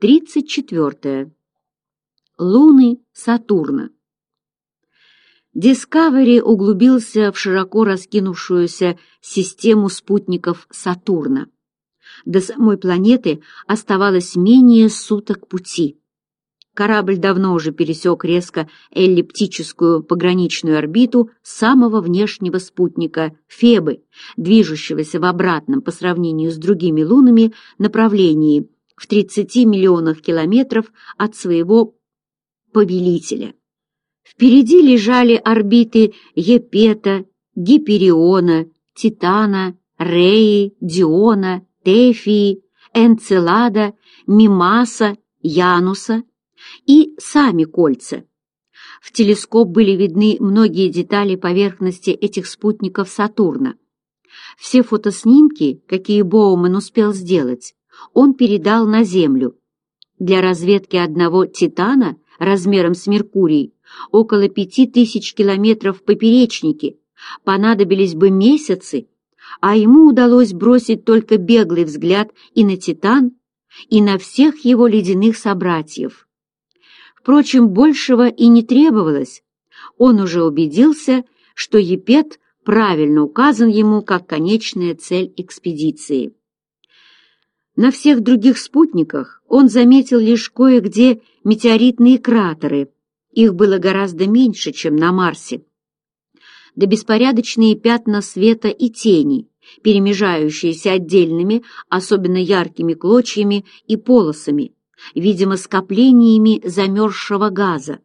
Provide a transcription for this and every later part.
34. Луны Сатурна. Дискавери углубился в широко раскинувшуюся систему спутников Сатурна. До самой планеты оставалось менее суток пути. Корабль давно уже пересек резко эллиптическую пограничную орбиту самого внешнего спутника Фебы, движущегося в обратном по сравнению с другими лунами направлении – в 30 миллионах километров от своего повелителя. Впереди лежали орбиты Епета, Гипериона, Титана, Реи, Диона, Тефии, Энцелада, Мимаса, Януса и сами кольца. В телескоп были видны многие детали поверхности этих спутников Сатурна. Все фотоснимки, какие Боумен успел сделать, он передал на Землю. Для разведки одного «Титана» размером с Меркурий около 5000 километров в поперечнике понадобились бы месяцы, а ему удалось бросить только беглый взгляд и на «Титан», и на всех его ледяных собратьев. Впрочем, большего и не требовалось. Он уже убедился, что Епет правильно указан ему как конечная цель экспедиции. На всех других спутниках он заметил лишь кое-где метеоритные кратеры. Их было гораздо меньше, чем на Марсе. Да беспорядочные пятна света и тени, перемежающиеся отдельными, особенно яркими клочьями и полосами, видимо, скоплениями замерзшего газа.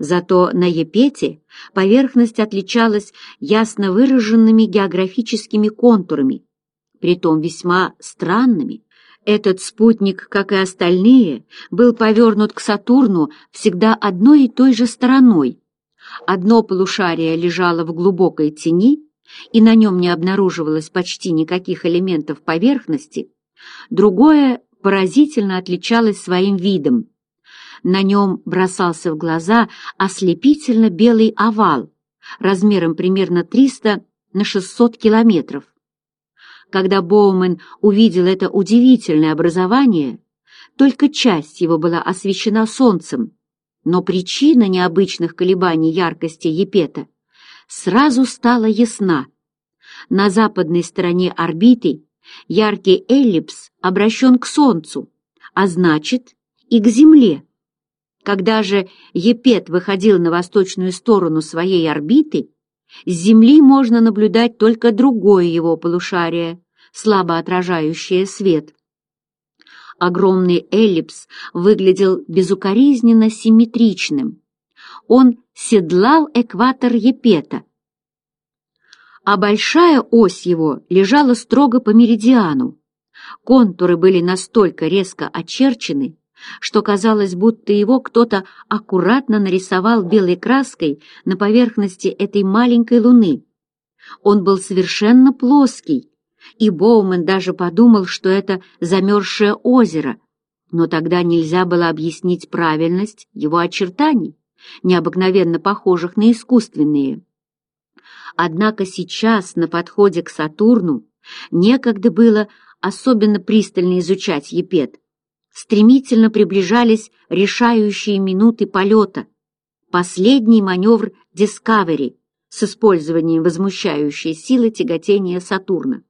Зато на Епете поверхность отличалась ясно выраженными географическими контурами, притом весьма странными – этот спутник, как и остальные, был повернут к Сатурну всегда одной и той же стороной. Одно полушарие лежало в глубокой тени, и на нем не обнаруживалось почти никаких элементов поверхности, другое поразительно отличалось своим видом. На нем бросался в глаза ослепительно белый овал размером примерно 300 на 600 километров. Когда Боумен увидел это удивительное образование, только часть его была освещена солнцем, но причина необычных колебаний яркости Епета сразу стала ясна. На западной стороне орбиты яркий эллипс обращен к Солнцу, а значит и к Земле. Когда же Епет выходил на восточную сторону своей орбиты, с Земли можно наблюдать только другое его полушарие, слабо отражающее свет. Огромный эллипс выглядел безукоризненно симметричным. Он седлал экватор Епета, а большая ось его лежала строго по меридиану. Контуры были настолько резко очерчены, что казалось, будто его кто-то аккуратно нарисовал белой краской на поверхности этой маленькой луны. Он был совершенно плоский, и Боумен даже подумал, что это замерзшее озеро, но тогда нельзя было объяснить правильность его очертаний, необыкновенно похожих на искусственные. Однако сейчас, на подходе к Сатурну, некогда было особенно пристально изучать Епет — стремительно приближались решающие минуты полета. Последний маневр «Дискавери» с использованием возмущающей силы тяготения Сатурна.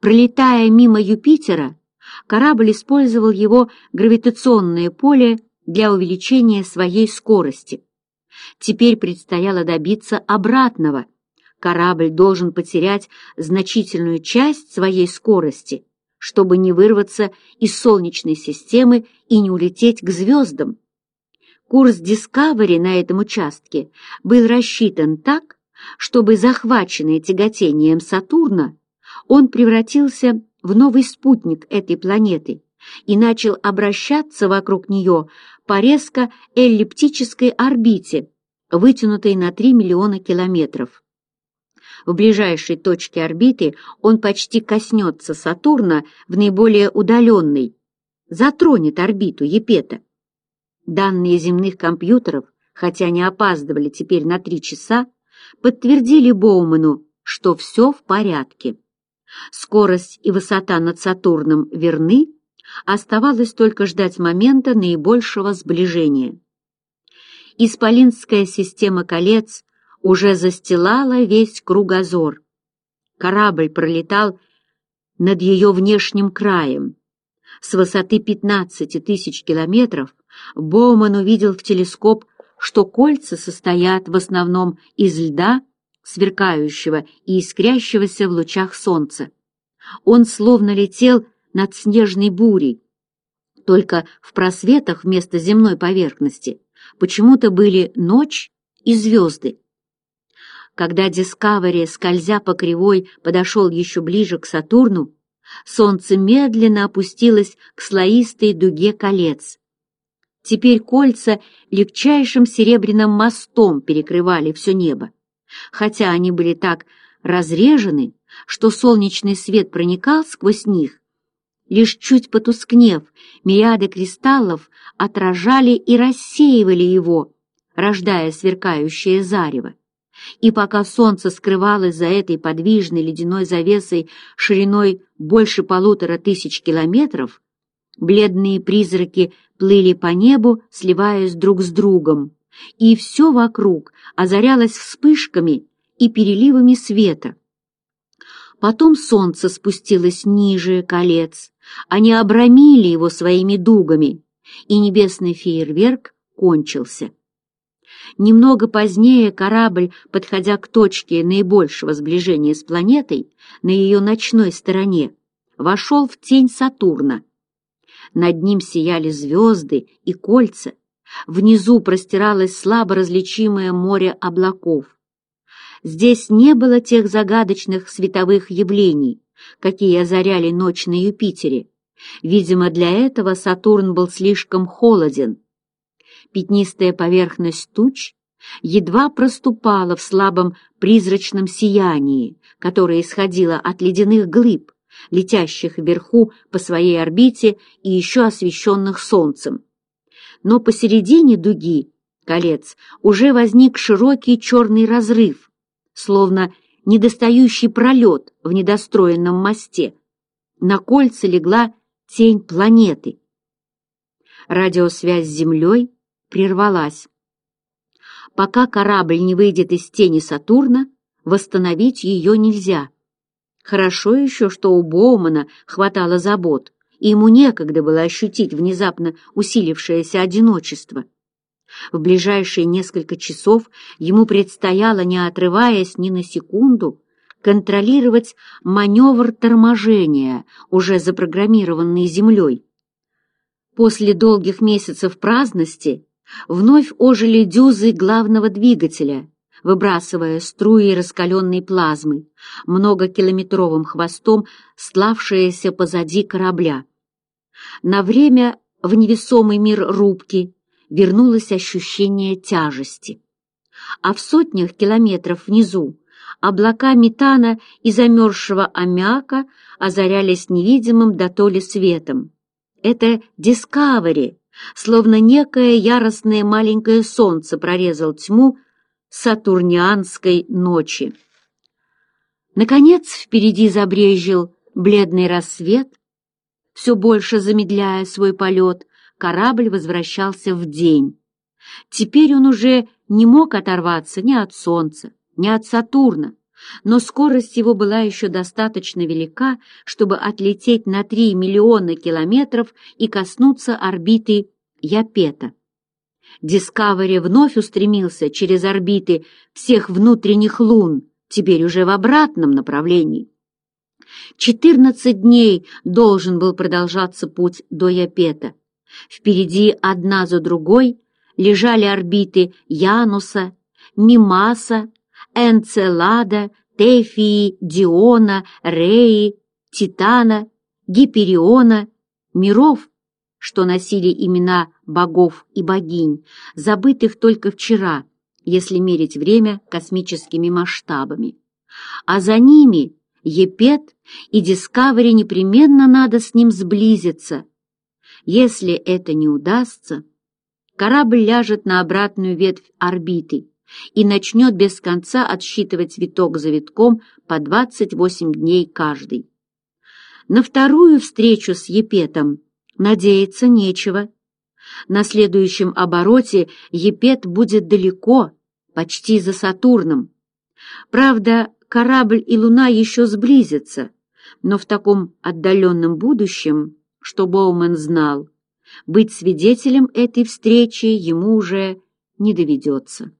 Пролетая мимо Юпитера, корабль использовал его гравитационное поле для увеличения своей скорости. Теперь предстояло добиться обратного. Корабль должен потерять значительную часть своей скорости чтобы не вырваться из Солнечной системы и не улететь к звездам. Курс Discovery на этом участке был рассчитан так, чтобы захваченный тяготением Сатурна он превратился в новый спутник этой планеты и начал обращаться вокруг нее по резко эллиптической орбите, вытянутой на 3 миллиона километров в ближайшей точке орбиты он почти коснется Сатурна в наиболее удаленной, затронет орбиту Епета. Данные земных компьютеров, хотя они опаздывали теперь на три часа, подтвердили Боуману, что все в порядке. Скорость и высота над Сатурном верны, оставалось только ждать момента наибольшего сближения. Исполинская система колец уже застилала весь кругозор. Корабль пролетал над ее внешним краем. С высоты 15 тысяч километров Боуман увидел в телескоп, что кольца состоят в основном из льда, сверкающего и искрящегося в лучах солнца. Он словно летел над снежной бурей. Только в просветах вместо земной поверхности почему-то были ночь и звезды. Когда Дискавери, скользя по кривой, подошел еще ближе к Сатурну, солнце медленно опустилось к слоистой дуге колец. Теперь кольца легчайшим серебряным мостом перекрывали все небо, хотя они были так разрежены, что солнечный свет проникал сквозь них. Лишь чуть потускнев, мириады кристаллов отражали и рассеивали его, рождая сверкающее зарево и пока солнце скрывалось за этой подвижной ледяной завесой шириной больше полутора тысяч километров, бледные призраки плыли по небу, сливаясь друг с другом, и все вокруг озарялось вспышками и переливами света. Потом солнце спустилось ниже колец, они обрамили его своими дугами, и небесный фейерверк кончился. Немного позднее корабль, подходя к точке наибольшего сближения с планетой, на ее ночной стороне, вошел в тень Сатурна. Над ним сияли звезды и кольца, внизу простиралось слабо различимое море облаков. Здесь не было тех загадочных световых явлений, какие озаряли ночь на Юпитере. Видимо, для этого Сатурн был слишком холоден, пятнистая поверхность туч едва проступала в слабом призрачном сиянии, которое исходило от ледяных глыб, летящих вверху по своей орбите и еще освещенных солнцем. Но посередине дуги колец уже возник широкий черный разрыв, словно недостающий пролет в недостроенном мосте. На кольце легла тень планеты. Радиосвязь с Землей прервалась. Пока корабль не выйдет из тени Сатурна, восстановить ее нельзя. Хорошо еще, что у Боумана хватало забот, и ему некогда было ощутить внезапно усилившееся одиночество. В ближайшие несколько часов ему предстояло, не отрываясь ни на секунду, контролировать маневр торможения, уже запрограммированный Землей. После долгих месяцев праздности Вновь ожили дюзы главного двигателя, выбрасывая струи раскаленной плазмы, многокилометровым хвостом славшиеся позади корабля. На время в невесомый мир рубки вернулось ощущение тяжести. А в сотнях километров внизу облака метана и замерзшего аммиака озарялись невидимым дотоле светом. Это «Дискавери», словно некое яростное маленькое солнце прорезал тьму сатурнианской ночи. Наконец впереди забрежил бледный рассвет. Все больше замедляя свой полет, корабль возвращался в день. Теперь он уже не мог оторваться ни от Солнца, ни от Сатурна, но скорость его была еще достаточно велика, чтобы отлететь на 3 миллиона километров и коснуться орбиты Япета. Дискавери вновь устремился через орбиты всех внутренних лун, теперь уже в обратном направлении. 14 дней должен был продолжаться путь до Япета. Впереди одна за другой лежали орбиты Януса, Мимаса, Энцелада, Тефии, Диона, Реи, Титана, Гипериона, миров, что носили имена богов и богинь, забытых только вчера, если мерить время космическими масштабами. А за ними Епет и Дискавери непременно надо с ним сблизиться. Если это не удастся, корабль ляжет на обратную ветвь орбиты, и начнет без конца отсчитывать виток за витком по 28 дней каждый. На вторую встречу с Епетом надеяться нечего. На следующем обороте Епет будет далеко, почти за Сатурном. Правда, корабль и Луна еще сблизятся, но в таком отдаленном будущем, что Боумен знал, быть свидетелем этой встречи ему уже не доведется.